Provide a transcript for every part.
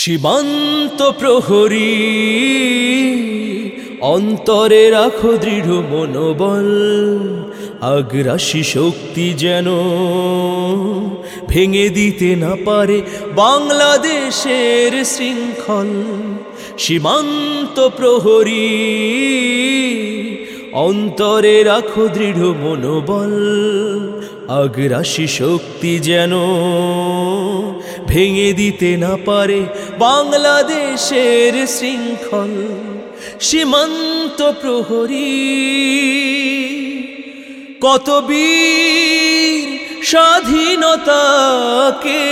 সীমান্ত প্রহরী, অন্তরে রাখো দৃঢ় মনোবল, আগ্রাসী শক্তি যেন ভেঙে দিতে না পারে বাংলাদেশের শৃঙ্খল। সীমান্ত প্রহরী, অন্তরে রাখো দৃঢ় মনোবল, আগ্রাসী শক্তি যেন ভেঙে দিতে না পারে বাংলাদেশের শৃঙ্খল সীমান্ত প্রহরী। কত বীর স্বাধীনতাকে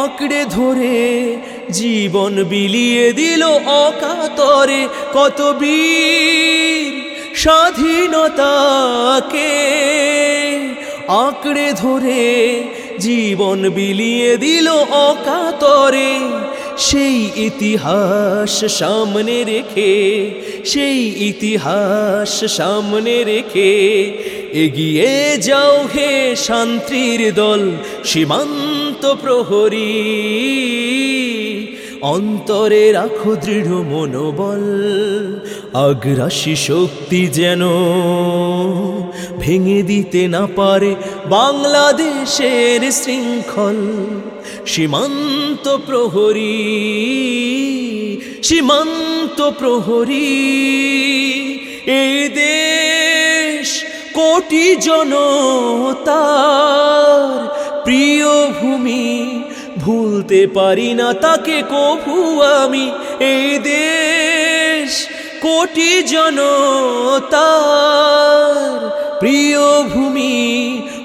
আঁকড়ে ধরে জীবন বিলিয়ে দিল অকাতরে। কত বীর স্বাধীনতাকে আঁকড়ে ধরে জীবন বিলিয়ে দিল অকাতরে। সেই ইতিহাস সামনে রেখে, সেই ইতিহাস সামনে রেখে এগিয়ে যাও হে শান্তির দল, সীমান্ত প্রহরী। অন্তরে রাখো দৃঢ় মনোবল, আগ্রাসী শক্তি যেন ভেঙে দিতে না পারে বাংলাদেশের শৃঙ্খল। সীমান্ত প্রহরী সীমান্ত প্রহরী এই দেশ কোটি জনতার প্রিয় ভূমি। ভুলতে পারি না তাকে, কভু আমি এই দেশ কোটি জনতার প্রিয় ভূমি,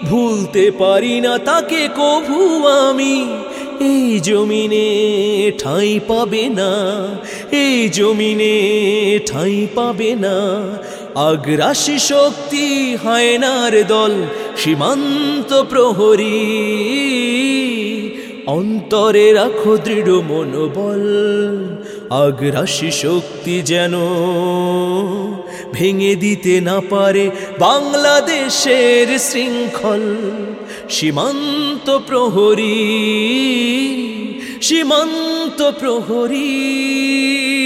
ভুলতে পারি না তাকে, কভু আমি। এই জমিনে ঠাঁই পাবে না, এই জমিনে ঠাঁই পাবে না। আগ্রাসী শক্তি হায়নার দল, সীমান্ত প্রহরী। অন্তরে রাখো দৃঢ় মনোবল আগ্রাসী শক্তি যেন ভেঙে দিতে না পারে বাংলাদেশের শৃঙ্খল। সীমান্ত প্রহরী সীমান্ত প্রহরী।